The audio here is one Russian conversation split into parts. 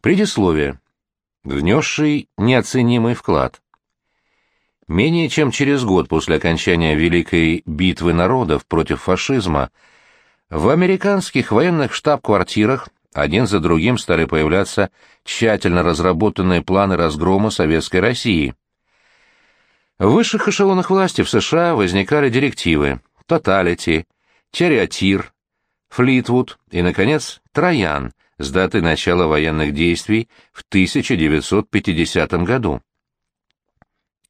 Предисловие. Внесший неоценимый вклад. Менее чем через год после окончания Великой битвы народов против фашизма в американских военных штаб-квартирах один за другим стали появляться тщательно разработанные планы разгрома Советской России. В высших эшелонах власти в США возникали директивы «Тоталити», «Черриотир», «Флитвуд» и, наконец, «Троян» с датой начала военных действий в 1950 году.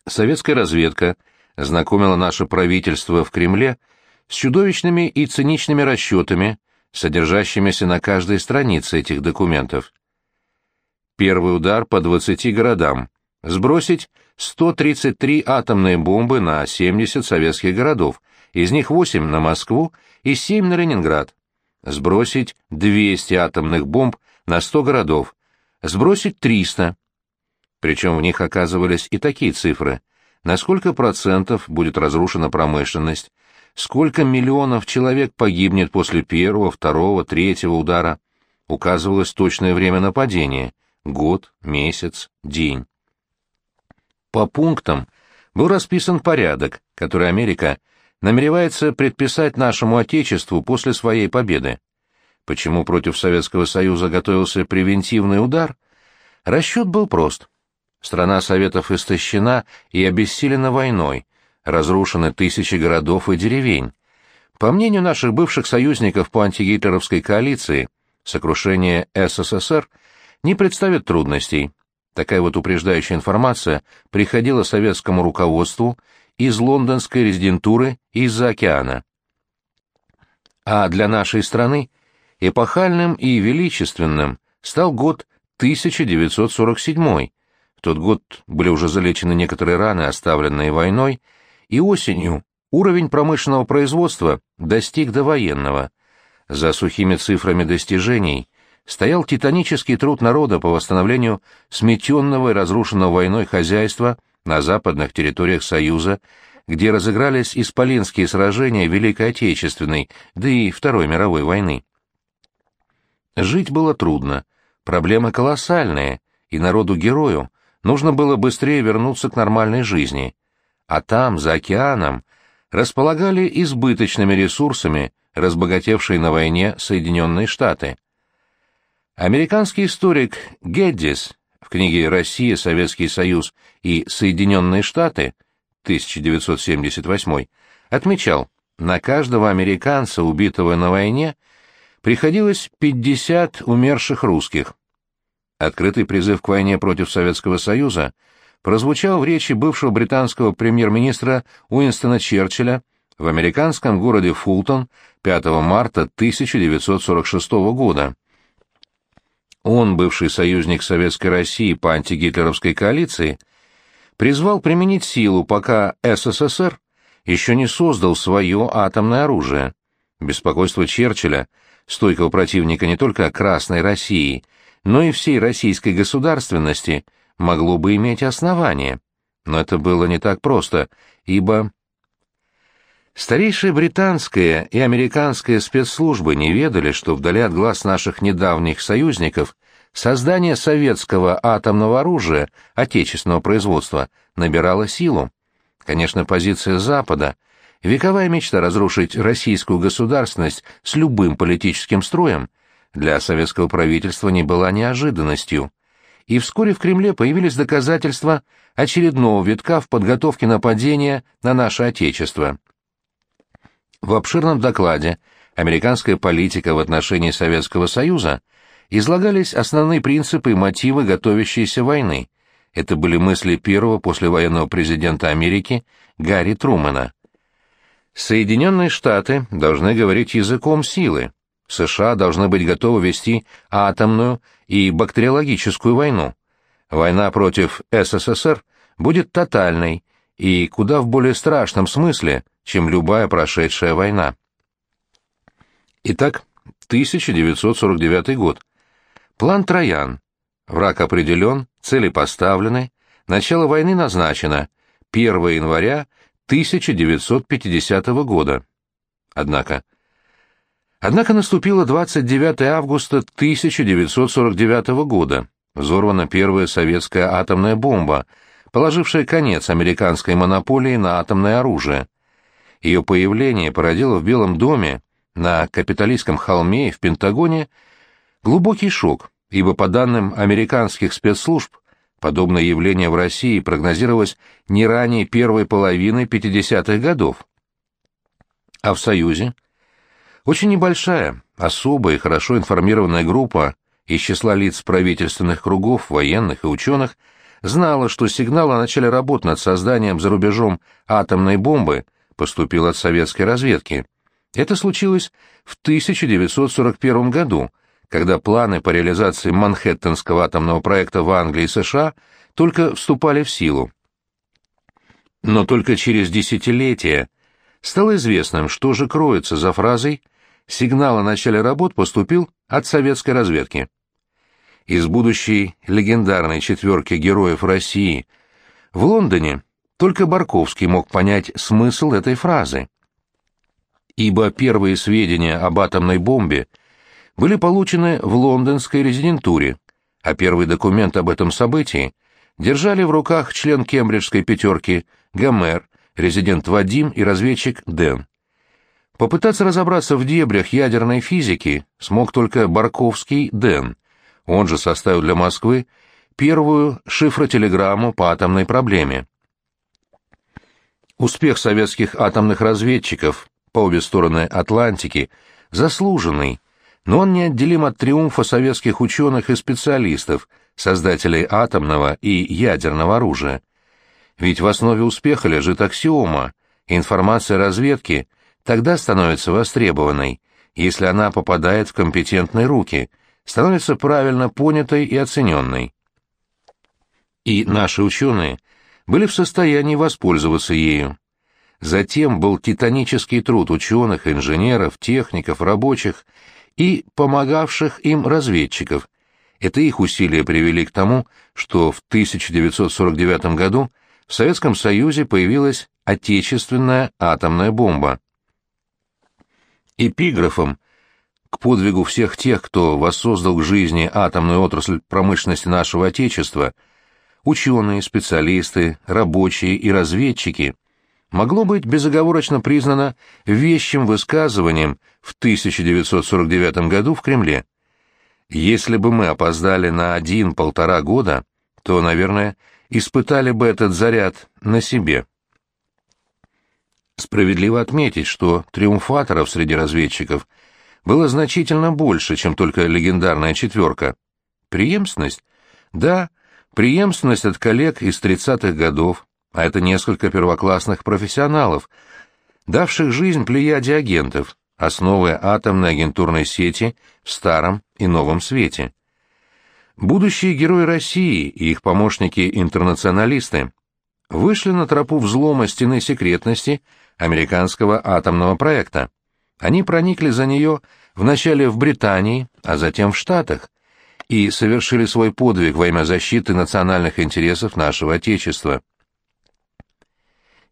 Советская разведка знакомила наше правительство в Кремле с чудовищными и циничными расчетами, содержащимися на каждой странице этих документов. Первый удар по 20 городам. Сбросить 133 атомные бомбы на 70 советских городов, из них 8 на Москву и 7 на Ленинград. Сбросить 200 атомных бомб на 100 городов. Сбросить 300. Причем в них оказывались и такие цифры. На сколько процентов будет разрушена промышленность, сколько миллионов человек погибнет после первого, второго, третьего удара. Указывалось точное время нападения — год, месяц, день. По пунктам был расписан порядок, который Америка намеревается предписать нашему Отечеству после своей победы. Почему против Советского Союза готовился превентивный удар? Расчет был прост. Страна Советов истощена и обессилена войной, разрушены тысячи городов и деревень. По мнению наших бывших союзников по антигитлеровской коалиции, сокрушение СССР не представит трудностей. Такая вот упреждающая информация приходила советскому руководству из лондонской резидентуры из-за океана. А для нашей страны эпохальным и величественным стал год 1947 в тот год были уже залечены некоторые раны, оставленные войной, и осенью уровень промышленного производства достиг довоенного. За сухими цифрами достижений стоял титанический труд народа по восстановлению сметенного и разрушенного войной хозяйства на западных территориях Союза, где разыгрались исполинские сражения Великой Отечественной, да и Второй мировой войны. Жить было трудно, проблемы колоссальные, и народу-герою нужно было быстрее вернуться к нормальной жизни, а там, за океаном, располагали избыточными ресурсами разбогатевшие на войне Соединенные Штаты. Американский историк Геддис книге «Россия, Советский Союз и Соединенные Штаты» 1978 отмечал, на каждого американца, убитого на войне, приходилось 50 умерших русских. Открытый призыв к войне против Советского Союза прозвучал в речи бывшего британского премьер-министра Уинстона Черчилля в американском городе Фултон 5 марта 1946 года. Он, бывший союзник Советской России по антигитлеровской коалиции, призвал применить силу, пока СССР еще не создал свое атомное оружие. Беспокойство Черчилля, стойкого противника не только Красной России – но и всей российской государственности могло бы иметь основание. Но это было не так просто, ибо... Старейшие британская и американская спецслужбы не ведали, что вдали от глаз наших недавних союзников создание советского атомного оружия отечественного производства набирало силу. Конечно, позиция Запада, вековая мечта разрушить российскую государственность с любым политическим строем, для советского правительства не была неожиданностью, и вскоре в Кремле появились доказательства очередного витка в подготовке нападения на наше Отечество. В обширном докладе «Американская политика в отношении Советского Союза» излагались основные принципы и мотивы готовящейся войны. Это были мысли первого послевоенного президента Америки Гарри Трумэна. Соединенные Штаты должны говорить языком силы, США должны быть готовы вести атомную и бактериологическую войну. Война против СССР будет тотальной и куда в более страшном смысле, чем любая прошедшая война. Итак, 1949 год. План Троян. Враг определен, цели поставлены, начало войны назначено 1 января 1950 года. Однако Однако наступило 29 августа 1949 года, взорвана первая советская атомная бомба, положившая конец американской монополии на атомное оружие. Ее появление породило в Белом доме, на капиталистском холме и в Пентагоне глубокий шок, ибо по данным американских спецслужб подобное явление в России прогнозировалось не ранее первой половины 50-х годов. А в Союзе? Очень небольшая, особая и хорошо информированная группа из числа лиц правительственных кругов, военных и ученых знала, что сигнал о начале работ над созданием за рубежом атомной бомбы поступил от советской разведки. Это случилось в 1941 году, когда планы по реализации Манхэттенского атомного проекта в Англии и США только вступали в силу. Но только через десятилетия стало известным, что же кроется за фразой «сигнал о начале работ поступил от советской разведки». Из будущей легендарной четверки героев России в Лондоне только Барковский мог понять смысл этой фразы. Ибо первые сведения об атомной бомбе были получены в лондонской резидентуре, а первый документ об этом событии держали в руках член кембриджской пятерки Гомер, резидент Вадим и разведчик Дэн. Попытаться разобраться в дебрях ядерной физики смог только Барковский Дэн. Он же составил для Москвы первую шифротелеграмму по атомной проблеме. Успех советских атомных разведчиков по обе стороны Атлантики заслуженный, но он неотделим от триумфа советских ученых и специалистов, создателей атомного и ядерного оружия. Ведь в основе успеха лежит аксиома, информация разведки тогда становится востребованной, если она попадает в компетентные руки, становится правильно понятой и оцененной. И наши ученые были в состоянии воспользоваться ею. Затем был титанический труд ученых, инженеров, техников, рабочих и помогавших им разведчиков. Это их усилия привели к тому, что в 1949 году в Советском Союзе появилась отечественная атомная бомба. Эпиграфом к подвигу всех тех, кто воссоздал к жизни атомную отрасль промышленности нашего Отечества, ученые, специалисты, рабочие и разведчики, могло быть безоговорочно признано вещим высказыванием в 1949 году в Кремле. Если бы мы опоздали на один-полтора года, то, наверное, испытали бы этот заряд на себе. Справедливо отметить, что триумфаторов среди разведчиков было значительно больше, чем только легендарная четверка. Преемственность? Да, преемственность от коллег из 30-х годов, а это несколько первоклассных профессионалов, давших жизнь плеяде агентов, основы атомной агентурной сети в старом и новом свете. Будущие герои России и их помощники-интернационалисты вышли на тропу взлома стены секретности американского атомного проекта. Они проникли за нее вначале в Британии, а затем в Штатах, и совершили свой подвиг во имя защиты национальных интересов нашего Отечества.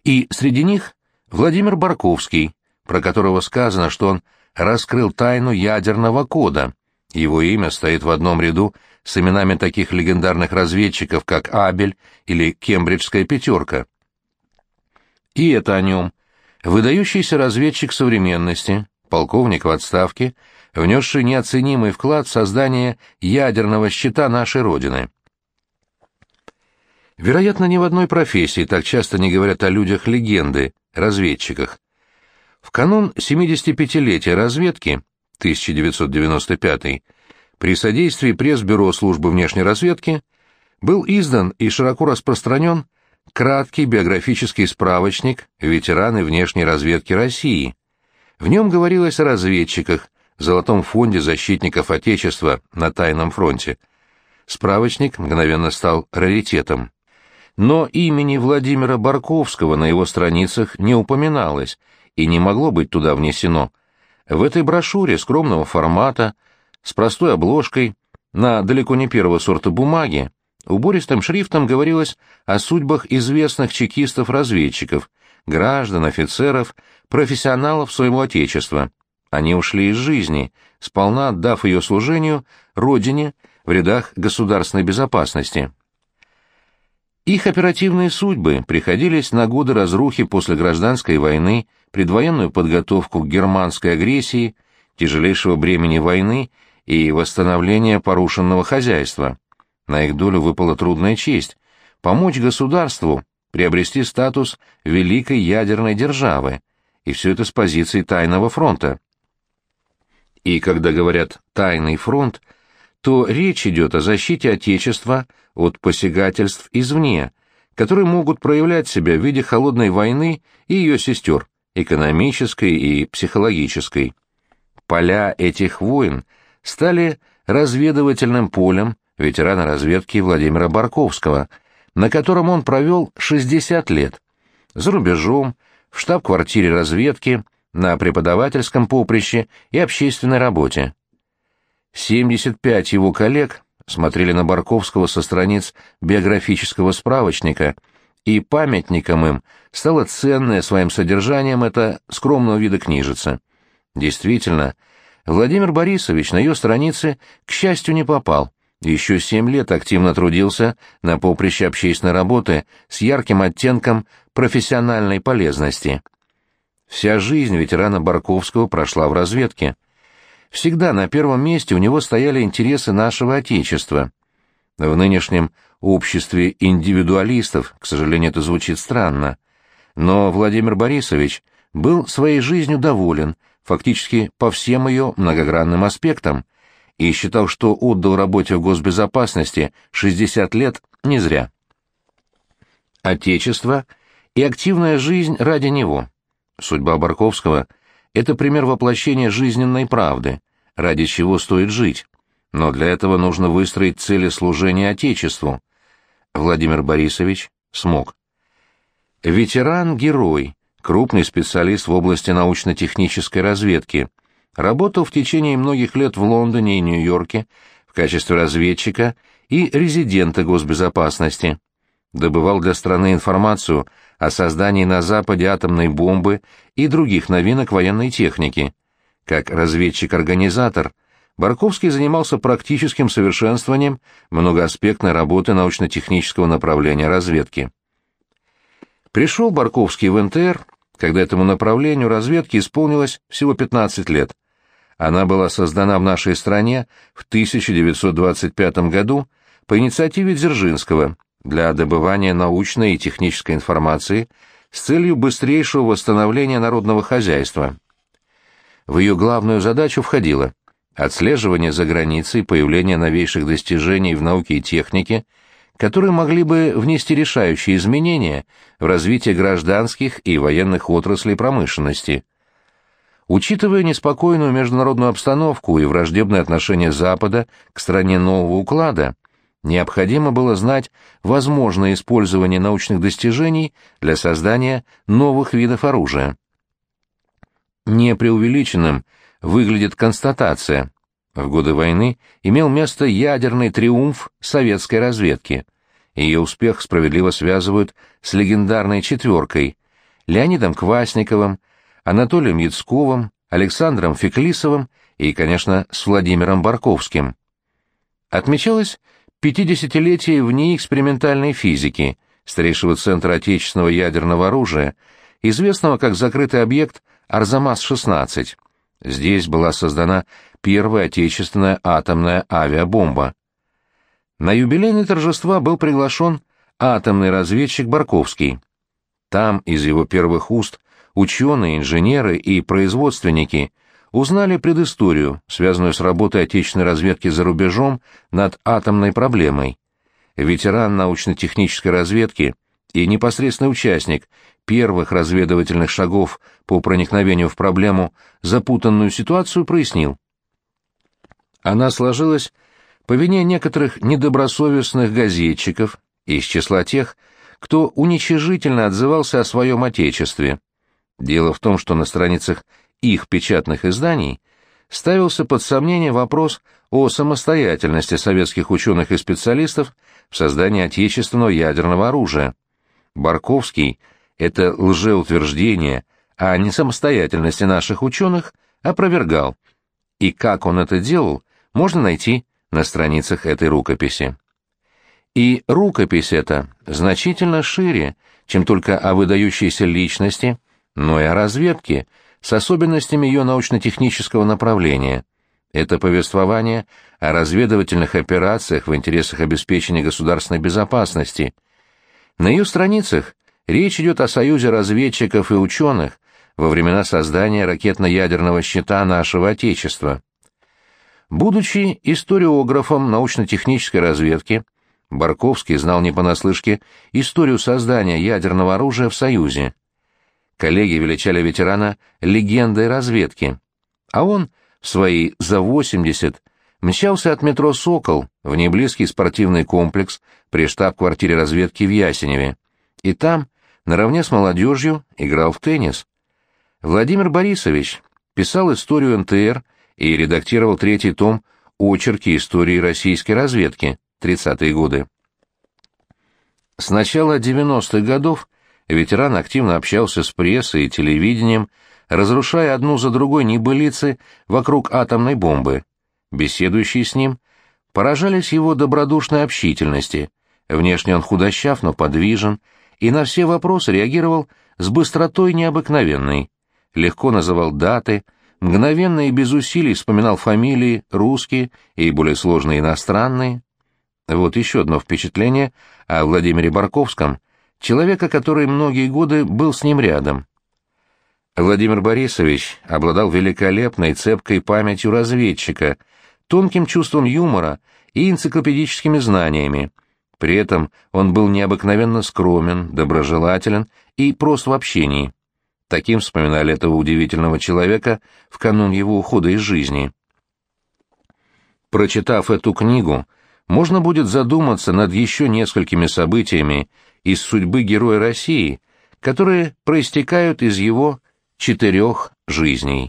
И среди них Владимир Барковский, про которого сказано, что он раскрыл тайну ядерного кода. Его имя стоит в одном ряду с именами таких легендарных разведчиков, как Абель или Кембриджская пятерка. И это о нем. Выдающийся разведчик современности, полковник в отставке, внесший неоценимый вклад в создание ядерного щита нашей Родины. Вероятно, ни в одной профессии так часто не говорят о людях легенды, разведчиках. В канун 75-летия разведки 1995 при содействии пресс-бюро службы внешней разведки был издан и широко распространен краткий биографический справочник «Ветераны внешней разведки России». В нем говорилось о разведчиках, Золотом фонде защитников Отечества на тайном фронте. Справочник мгновенно стал раритетом но имени Владимира Барковского на его страницах не упоминалось и не могло быть туда внесено. В этой брошюре скромного формата, с простой обложкой, на далеко не первого сорта бумаги, убористым шрифтом говорилось о судьбах известных чекистов-разведчиков, граждан, офицеров, профессионалов своего Отечества. Они ушли из жизни, сполна отдав ее служению Родине в рядах государственной безопасности. Их оперативные судьбы приходились на годы разрухи после гражданской войны, предвоенную подготовку к германской агрессии, тяжелейшего бремени войны и восстановления порушенного хозяйства. На их долю выпала трудная честь – помочь государству приобрести статус великой ядерной державы, и все это с позиции тайного фронта. И когда говорят «тайный фронт», то речь идет о защите Отечества от посягательств извне, которые могут проявлять себя в виде холодной войны и ее сестер, экономической и психологической. Поля этих войн стали разведывательным полем ветерана разведки Владимира Барковского, на котором он провел 60 лет. За рубежом, в штаб-квартире разведки, на преподавательском поприще и общественной работе. 75 его коллег смотрели на Барковского со страниц биографического справочника, и памятником им стало ценное своим содержанием это скромного вида книжица. Действительно, Владимир Борисович на ее странице, к счастью, не попал. Еще семь лет активно трудился на поприще общественной работы с ярким оттенком профессиональной полезности. Вся жизнь ветерана Барковского прошла в разведке. Всегда на первом месте у него стояли интересы нашего Отечества. В нынешнем обществе индивидуалистов, к сожалению, это звучит странно, но Владимир Борисович был своей жизнью доволен, фактически по всем ее многогранным аспектам, и считал, что отдал работе в госбезопасности 60 лет не зря. Отечество и активная жизнь ради него. Судьба Барковского — это пример воплощения жизненной правды, ради чего стоит жить. Но для этого нужно выстроить цели служения Отечеству. Владимир Борисович смог. Ветеран-герой, крупный специалист в области научно-технической разведки, работал в течение многих лет в Лондоне и Нью-Йорке в качестве разведчика и резидента госбезопасности. Добывал для страны информацию о создании на Западе атомной бомбы и других новинок военной техники. Как разведчик-организатор, Барковский занимался практическим совершенствованием многоаспектной работы научно-технического направления разведки. Пришел Барковский в НТР, когда этому направлению разведки исполнилось всего 15 лет. Она была создана в нашей стране в 1925 году по инициативе Дзержинского для добывания научной и технической информации с целью быстрейшего восстановления народного хозяйства. В ее главную задачу входило отслеживание за границей появления новейших достижений в науке и технике, которые могли бы внести решающие изменения в развитие гражданских и военных отраслей промышленности. Учитывая неспокойную международную обстановку и враждебное отношение Запада к стране нового уклада, необходимо было знать возможное использование научных достижений для создания новых видов оружия. Непреувеличенным выглядит констатация. В годы войны имел место ядерный триумф советской разведки. Ее успех справедливо связывают с легендарной «четверкой» Леонидом Квасниковым, Анатолием Яцковым, Александром Феклисовым и, конечно, с Владимиром Барковским. Отмечалось 50-летие вне экспериментальной физики, старейшего центра отечественного ядерного оружия, известного как закрытый объект Арзамас-16. Здесь была создана первая отечественная атомная авиабомба. На юбилейные торжества был приглашен атомный разведчик Барковский. Там из его первых уст ученые, инженеры и производственники узнали предысторию, связанную с работой отечественной разведки за рубежом над атомной проблемой. Ветеран научно-технической разведки и непосредственный участник первых разведывательных шагов по проникновению в проблему запутанную ситуацию прояснил. Она сложилась по вине некоторых недобросовестных газетчиков из числа тех, кто уничижительно отзывался о своем отечестве. Дело в том, что на страницах их печатных изданий ставился под сомнение вопрос о самостоятельности советских ученых и специалистов в создании отечественного ядерного оружия. Барковский это лжеутверждение о несамостоятельности наших ученых опровергал, и как он это делал, можно найти на страницах этой рукописи. И рукопись эта значительно шире, чем только о выдающейся личности, но и о разведке, с особенностями ее научно-технического направления. Это повествование о разведывательных операциях в интересах обеспечения государственной безопасности. На ее страницах речь идет о союзе разведчиков и ученых во времена создания ракетно-ядерного щита нашего Отечества. Будучи историографом научно-технической разведки, Барковский знал не понаслышке историю создания ядерного оружия в Союзе. Коллеги величали ветерана легендой разведки, а он в свои за 80 мчался от метро «Сокол» в неблизкий спортивный комплекс при штаб-квартире разведки в Ясеневе, и там, наравне с молодежью, играл в теннис. Владимир Борисович писал историю НТР и редактировал третий том «Очерки истории российской разведки» 30-е годы. С начала 90-х годов ветеран активно общался с прессой и телевидением, разрушая одну за другой небылицы вокруг атомной бомбы. Беседующие с ним поражались его добродушной общительности. Внешне он худощав, но подвижен, и на все вопросы реагировал с быстротой необыкновенной. Легко называл даты, мгновенно и без усилий вспоминал фамилии русские и более сложные иностранные. Вот еще одно впечатление о Владимире Барковском, человека, который многие годы был с ним рядом. Владимир Борисович обладал великолепной цепкой памятью разведчика, тонким чувством юмора и энциклопедическими знаниями. При этом он был необыкновенно скромен, доброжелателен и прост в общении. Таким вспоминали этого удивительного человека в канун его ухода из жизни. Прочитав эту книгу, можно будет задуматься над еще несколькими событиями из судьбы героя России, которые проистекают из его четырех жизней.